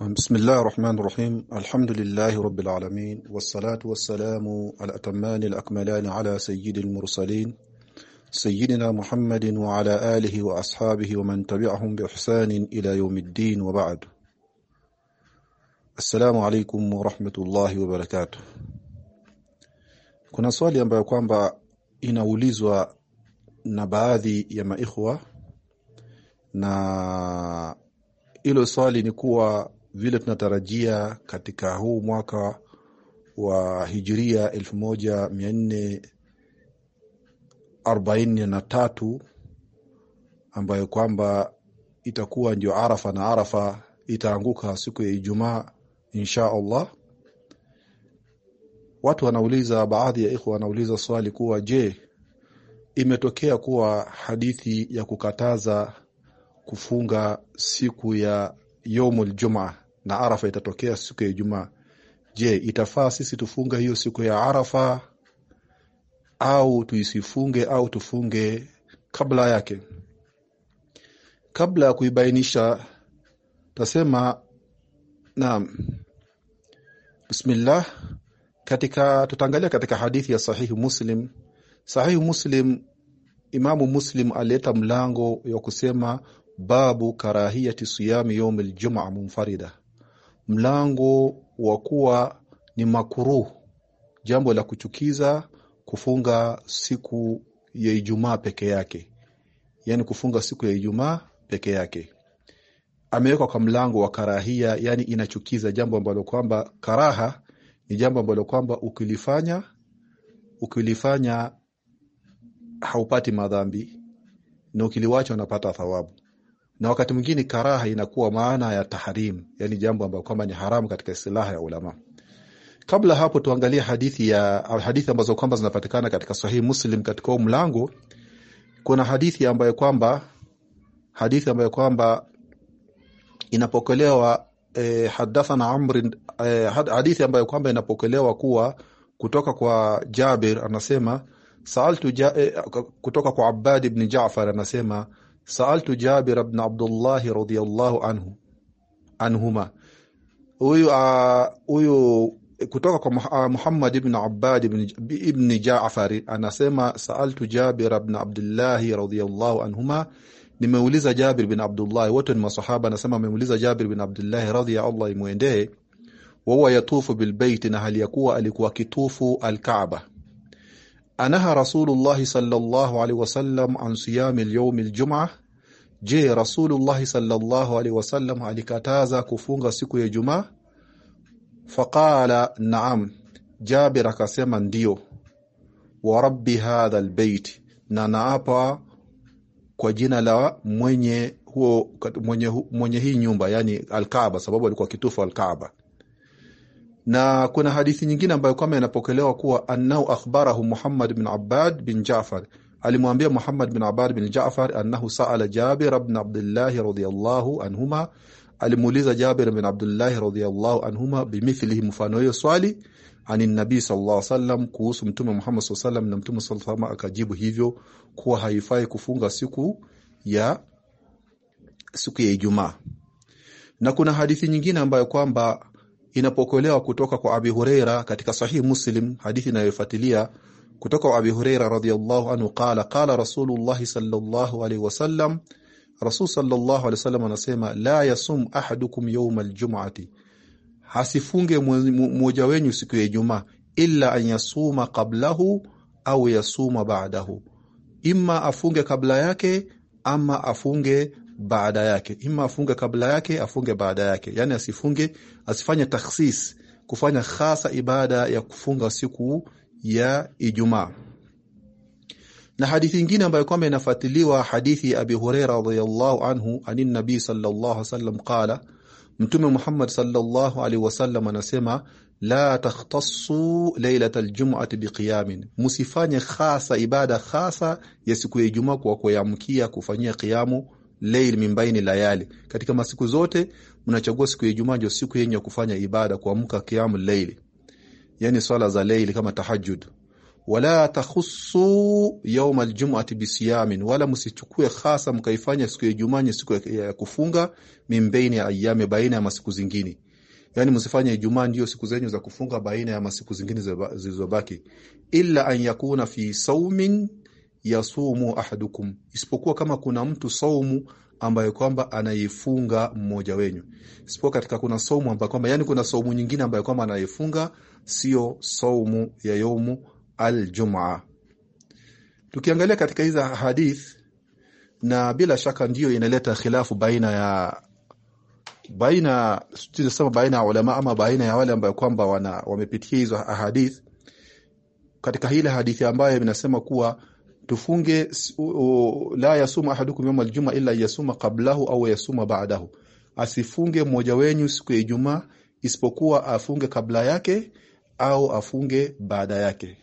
بسم الله الرحمن الرحيم. الحمد لله رب العالمين والصلاة والسلام الأتمان الأكملان على سيد المرسلين سيدنا محمد وعلى آله وأصحابه ومن تبعهم بإحسان إلى يوم الدين وبعد. السلام عليكم ورحمة الله وبركاته. Kuna swali ambayo kwamba inaulizwa na baadhi ya maikhwa na hilo swali kuwa vile tunatarajia katika huu mwaka wa hijiria elfu moja mia nne arobaini na tatu ambayo kwamba itakuwa ndio Arafa na Arafa itaanguka siku ya Ijumaa insha Allah. Watu wanauliza, baadhi ya ikhwa wanauliza swali kuwa je, imetokea kuwa hadithi ya kukataza kufunga siku ya yaumul jumaa na Arafa itatokea siku ya Ijumaa. Je, itafaa sisi tufunge hiyo siku ya Arafa au tuisifunge au tufunge kabla yake? Kabla ya kuibainisha, tasema naam, bismillah. Katika tutaangalia katika hadithi ya sahihi Muslim. Sahihi Muslim, Imamu Muslim alileta mlango wa kusema babu karahiyati siyami yaum jumaa munfarida, mlango wa kuwa ni makuruh, jambo la kuchukiza kufunga siku ya Ijumaa peke yake, yani kufunga siku ya Ijumaa peke yake. Amewekwa kwa mlango wa karahia, yani inachukiza, jambo ambalo kwamba karaha ni jambo ambalo kwamba ukilifanya ukilifanya haupati madhambi na ukiliwacha unapata thawabu na wakati mwingine karaha inakuwa maana ya tahrim, yani jambo ambalo kwamba ni haramu katika istilaha ya ulama. Kabla hapo, tuangalie hadithi ya hadithi ambazo kwamba zinapatikana katika Sahihi Muslim. Katika huu mlango kuna hadithi ambayo kwamba hadithi ambayo kwamba inapokelewa eh, hadathana Amr eh, hadithi ambayo kwamba inapokelewa kuwa kutoka kwa Jabir anasema saaltu ja, eh, kutoka kwa Abbad ibn Jaafar anasema saaltu Jabir ibn Abdullah radhiyallahu anhu anhuma, huyu huyu kutoka kwa Muhammad ibn Abbad ibn, ibn Jaafar anasema saaltu Jabir ibn Abdullah radhiyallahu anhuma, nimeuliza Jabir bin Abdullah, wote ni masahaba. Anasema ameuliza Jabir bin Abdullah radhi Allah imwendee, wahuwa yatufu bilbeiti, na hali ya kuwa alikuwa kitufu Alkaaba anaha Rasulullahi sallallahu alaihi wasallam an siyami lyaumi ljuma, je, Rasulullahi sallallahu alaihi wasallam alikataza kufunga siku ya Ijumaa? Faqala naam, Jabir akasema ndio. Wa rabbi hadha albayt, na naapa kwa jina la mwenye huo mwenye, mwenye hii nyumba, yani Alkaaba, sababu alikuwa kitufu Alkaaba na kuna hadithi nyingine ambayo kwamba inapokelewa kuwa annahu akhbarahu Muhammad bin Abbad bin Ja'far, alimwambia Muhammad bin Abbad bin Ja'far annahu saala Jabir bin Abdullah radhiyallahu anhuma, alimuuliza Jabir bin Abdullah radhiyallahu anhuma bimithlihi, mfano hiyo swali ani nabii sallallahu alaihi wasallam, kuhusu mtume Muhammad sallallahu alaihi wasallam, na mtume sallallahu alaihi wasallam akajibu hivyo kuwa haifai kufunga siku ya siku ya Ijumaa. Na kuna hadithi nyingine ambayo kwamba inapokelewa kutoka kwa Abi Huraira katika Sahih Muslim, hadithi inayofuatilia kutoka Abi Huraira radhiyallahu anhu qala qala Rasulullah sallallahu alayhi wasallam, Rasul sallallahu alayhi wasallam anasema la yasum ahadukum yawm aljum'ati, hasifunge mmoja wenyu siku ya Ijumaa, illa an yasuma qablahu au yasuma ba'dahu, imma afunge kabla yake ama afunge baada yake, ima afunge kabla yake, afunge baada yake, yani asifunge, asifanye takhsis, kufanya hasa ibada ya kufunga siku ya Ijumaa. Na hadithi nyingine ambayo kwamba inafuatiliwa hadithi ya Abi Huraira radhiyallahu anhu anin nabii sallallahu alaihi wasallam qala, Mtume Muhammad sallallahu alaihi wasallam anasema la takhtassu lailata aljum'ati biqiyamin, musifanye hasa ibada khasa ya siku ya Ijumaa kwa kuamkia kufanyia qiyamu leil mimbaini layali, katika masiku zote mnachagua siku ya Ijumaa ndio siku yenye kufanya ibada, kuamka kiamu leili, yani swala za leili kama tahajjud. wala takhussu yawm aljum'ati bisiyamin, wala msichukue hasa mkaifanya siku ya Ijumaa ni siku ya kufunga, mimbaini ayami, baina ya masiku zingine. Yani msifanye Ijumaa ndio siku zenyu za kufunga baina ya masiku zingine zilizobaki, illa an yakuna fi saumin yasumu ahadukum, isipokuwa kama kuna mtu saumu ambayo kwamba anaifunga mmoja wenyu, isipokuwa katika kuna saumu ambayo kwamba yani kuna saumu nyingine ambayo kwamba anaifunga, sio saumu ya yomu aljumaa. Tukiangalia katika hizi hadith, na bila shaka ndiyo inaleta khilafu baina ya baina tunasema baina ya ulama ama baina ya wale ambao kwamba wamepitia hizo ahadith, katika ile hadithi ambayo inasema kuwa tufunge la yasuma ahadukum yawm aljuma illa yasuma qablahu au yasuma ba'dahu, asifunge mmoja wenyu siku ya Ijumaa isipokuwa afunge kabla yake au afunge baada yake.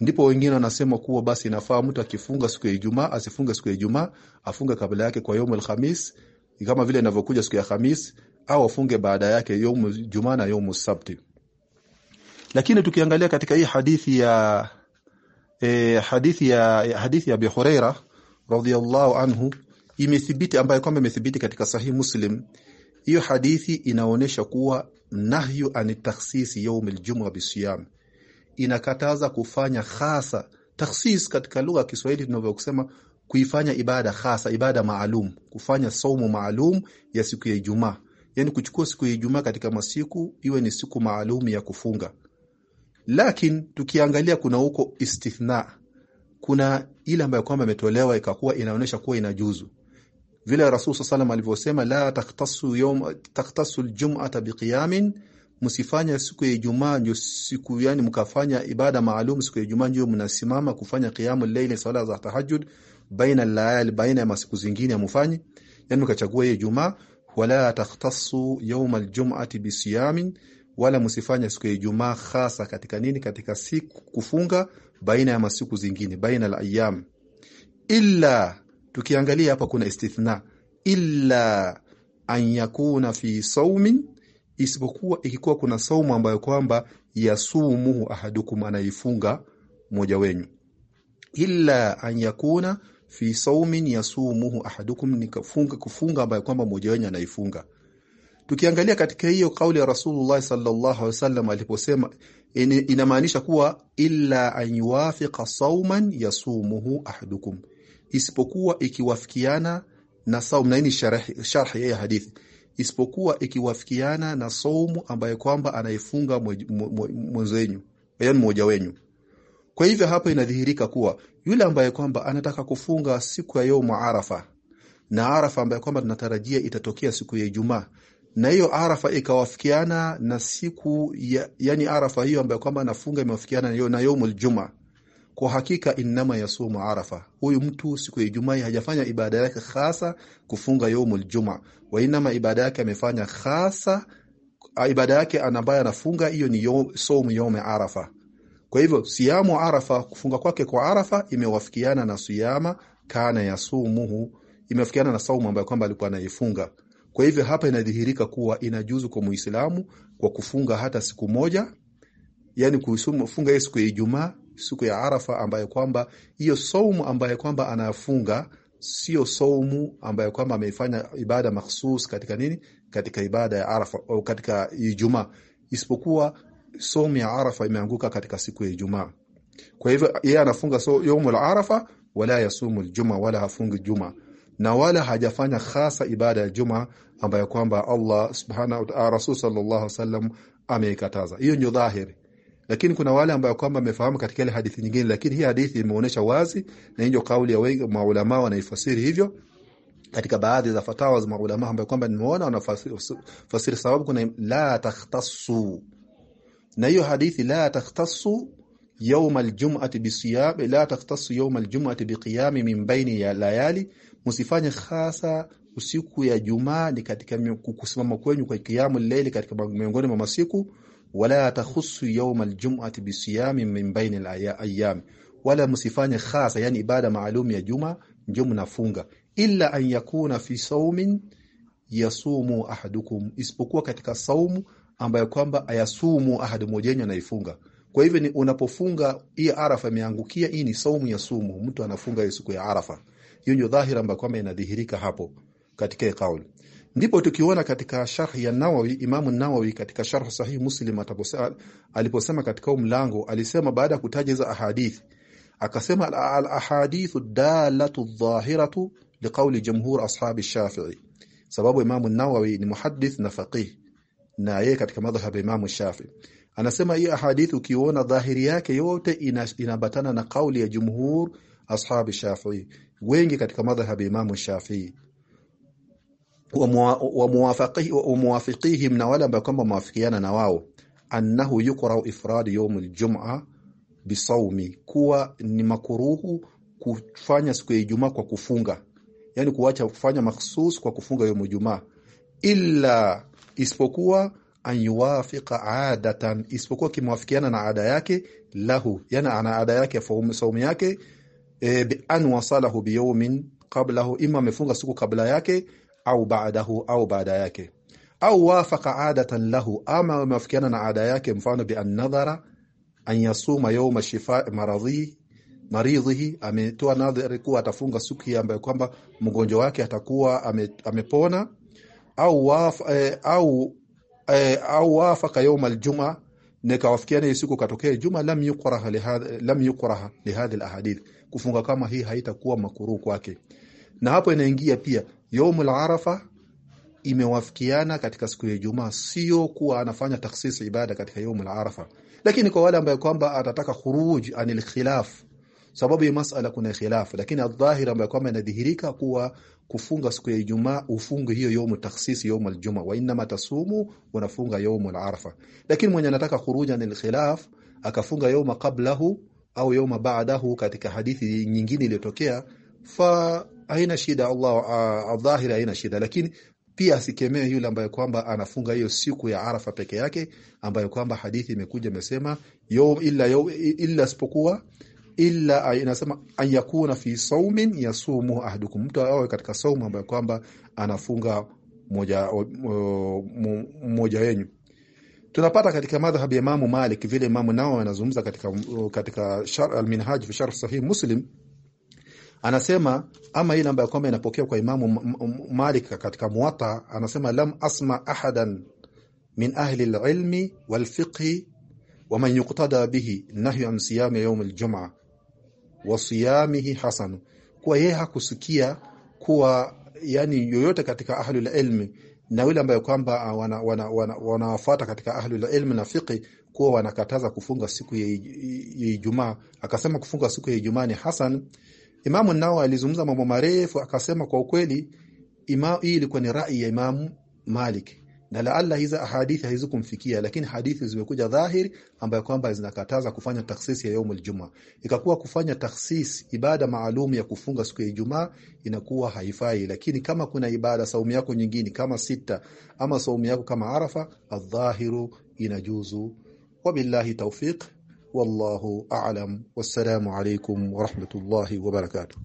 Ndipo wengine wanasema kuwa basi inafaa mtu akifunga siku ya Ijumaa asifunge siku ya Ijumaa, afunge kabla yake kwa yaumul khamis kama vile inavyokuja siku ya Khamis, au afunge baada yake yaumu Jumaa na yaumu Sabti. Lakini tukiangalia katika hii hadithi ya E, hadithi ya hadithi ya Abi Huraira anhu imethibiti, ambayo kwamba imethibiti katika Sahih Muslim. Hiyo hadithi inaonyesha kuwa nahyu an takhsisi yawm aljum'a bisiyam, inakataza kufanya khasa takhsis. Katika lugha ya Kiswahili tunavyosema kuifanya ibada khasa, ibada maalum, kufanya saumu maalum ya siku ya Ijumaa, yani kuchukua siku ya Ijumaa katika masiku iwe ni siku maalum ya kufunga lakini tukiangalia kuna huko istithna, kuna ile ambayo kwamba imetolewa ikakuwa inaonyesha kuwa inajuzu, vile Rasul sallallahu alayhi alivyosema, la taktasu yawm taktasu aljum'ata biqiyamin, msifanya siku ya Ijumaa ndio siku yani mkafanya ibada maalum siku ya Ijumaa ndio mnasimama kufanya qiyamul layl, sala za tahajjud baina al-layali, baina ya masiku zingine mfanye, yani mkachagua hiyo Ijumaa. Wala taktasu yawm aljum'ati bisiyamin wala msifanye siku ya Ijumaa hasa katika nini? Katika siku kufunga baina ya masiku zingine, baina la ayyam. Illa, tukiangalia hapa kuna istithna, illa an yakuna fi saumin, isipokuwa ikikuwa kuna saumu ambayo kwamba yasumuhu ahadukum, anaifunga mmoja wenyu. Illa an yakuna fi saumin yasumuhu ahadukum, ni kufunga ambayo kwamba mmoja wenyu anaifunga Tukiangalia katika hiyo kauli ya Rasulullah sallallahu alaihi wasallam aliposema, inamaanisha kuwa illa an yuwafiqa sauman yasumuhu ahadukum, isipokuwa ikiwafikiana na saum. Na ni sharhi ya hadithi, isipokuwa ikiwafikiana na saumu ambayo kwamba anaifunga mwenzenyu, yaani mmoja wenyu. Kwa hivyo hapa inadhihirika kuwa yule ambaye kwamba anataka kufunga siku ya yaumu Arafa na Arafa ambayo kwamba tunatarajia itatokea siku ya Ijumaa na hiyo Arafa ikawafikiana na siku ya, yani Arafa hiyo ambayo kwamba anafunga imewafikiana na, na yaumul juma. Kwa hakika innama yasumu Arafa, huyu mtu siku ya Ijumaa hajafanya ibada yake hasa kufunga yaumul juma, wa inama ibada yake amefanya hasa ibada yake ambayo anafunga hiyo ni saumu yaume Arafa. Kwa hivyo siamu Arafa, kufunga kwake kwa Arafa imewafikiana na siyama kana yasumuhu, imewafikiana na saumu ambayo kwamba alikuwa anaifunga. Kwa hivyo hapa inadhihirika kuwa inajuzu kwa Muislamu kwa kufunga hata siku moja, yani kufunga hiyo siku ya Ijumaa, siku ya Arafa, ambayo kwamba hiyo saumu ambayo kwamba anafunga sio saumu ambayo kwamba ameifanya ibada makhsus katika nini, katika ibada ya Arafa au katika Ijumaa, isipokuwa saumu ya Arafa imeanguka katika siku ya Ijumaa. Kwa hivyo yeye anafunga so, ya Arafa wala yasumu aljuma, wala hafungi juma na wala hajafanya hasa ibada ya juma ambayo kwamba Allah subhanahu wa ta'ala, Rasul sallallahu alaihi wasallam ameikataza. Hiyo ndio dhahiri, lakini kuna wale ambao kwamba wamefahamu katika ile hadithi nyingine, lakini hii hadithi imeonyesha wazi, na hiyo kauli ya wengi maulama wanaifasiri hivyo. Katika baadhi za fatawa za maulama ambao kwamba nimeona wanafasiri, sababu kuna la takhtassu, na hiyo hadithi la takhtassu yawm aljum'ati bisiyam, la takhtassu yawm aljum'ati biqiyami min baini ya layali Msifanye hasa usiku ya Jumaa ni katika kusimama kwenyu kwa kiamu leili katika miongoni mwa masiku, wala takhusu yawm aljum'ati bisiyami min baini alayam, wala msifanye hasa, yani ibada maalum ya juma ndio mnafunga, illa an yakuna fi saumin yasumu ahadukum, isipokuwa katika saumu ambayo kwamba ayasumu ahadu mmoja anaifunga. Kwa hivyo ni unapofunga hii Arafa imeangukia, hii ni saumu ya sumu, mtu anafunga siku ya Arafa. Hiyo ndio dhahira ambayo kwamba inadhihirika hapo katika kauli. Ndipo tukiona katika sharh ya Nawawi, Imamu Nawawi katika sharh Sahih Muslim aliposema katika mlango, alisema baada ya kutaja hizo ahadith akasema al ahadithu dalatu dhahiratu liqauli jumhur ashabi Shafi'i, sababu Imamu Nawawi ni muhaddith na faqih na yeye katika madhhab Imamu Shafi'i anasema hii ahadithi ukiona dhahiri yake yote inabatana na kauli ya jumhur ashabi Shafi'i, wengi katika madhhab Imamu Shafi'i. Wa muwafiqihim na wale ambao kwamba mawafikiana na wao, annahu yuqra ifrad yawm aljum'a bisawmi, kuwa ni makuruhu kufanya siku ya Ijumaa kwa kufunga, yani kuacha kufanya makhsus kwa kufunga yawm Ijumaa, illa isipokuwa an yuwafiqa adatan, isipokuwa kimwafikiana na ada yake lahu, yani ana ada yake saumu yake e, bi an wasalahu bi yawmin qablahu, ima amefunga siku kabla yake au baadahu au baada yake, au wafaka adatan lahu, ama amewafikiana na ada yake, mfano bi an nadhara an yasuma yawma shifa maradhi maridhihi, ametoa nadhari kuwa atafunga siku ambayo kwamba mgonjwa wake atakuwa ame, amepona. Au waf, e, au e, au wafaka yawma aljum'a nikawafikiana na siku katokea juma, lam yukraha lihadha lam yuqraha lihadhi alahadith, kufunga kama hii haitakuwa makruh kwake. Na hapo inaingia pia yaumul arafa imewafikiana katika siku ya Ijumaa, sio kuwa anafanya takhsis ibada katika yaumul arafa, lakini kwa wale ambao kwamba atataka khuruj anil khilaf, sababu ya masala kuna khilafu, lakini adh-dhahir ambayo kwamba inadhihirika kuwa kufunga siku ya Ijumaa ufunge hiyo yomu takhsis yomu aljuma, wa inma tasumu, unafunga yomu alarfa. Lakini mwenye anataka khuruja ni khilaf akafunga yauma qablahu au yauma ba'dahu, katika hadithi nyingine iliyotokea, fa haina shida, Allah adhahira aina shida, lakini pia asikemee yule ambaye kwamba anafunga hiyo siku ya Arafa peke yake, ambayo kwamba hadithi imekuja imesema illa illa isipokuwa illa inasema an fi saumin yasumu ahadukum, mtu awe katika saumu ambayo kwamba anafunga mmoja wenyu. Tunapata katika madhhab ya Imamu Malik vile Imamu nao anazungumza katika katika al-Minhaj fi sharh sahih Muslim, anasema ama ile ambayo kwamba inapokea kwa Imamu Malik katika Muwatta, anasema lam asma ahadan min ahli al-ilmi wal fiqhi wa man yuqtada bihi nahyu an siyami yawm al-jum'a wa siyamihi hasan, kuwa yeye hakusikia kuwa yani yoyote katika ahlul ilmi na wale ambayo kwamba wanawafuata wana, wana, wana katika ahlul ilmi na fiqi kuwa wanakataza kufunga siku ya Ijumaa, akasema kufunga siku ya Ijumaa ni hasan. Imamu nao alizungumza mambo marefu, akasema kwa ukweli hii ilikuwa ni rai ya Imamu Malik na laalla hizo ahadithi hazikumfikia, lakini hadithi zimekuja dhahiri ambayo kwamba zinakataza kufanya takhsis ya yaumul juma. Ikakuwa kufanya takhsis ibada maalum ya kufunga siku ya Ijumaa inakuwa haifai, lakini kama kuna ibada saumu yako nyingine kama sita ama saumu yako kama Arafa, adh-dhahiru inajuzu. Wabillahi tawfiq, wallahu a'lam. Wassalamu alaykum wa rahmatullahi wa barakatuh.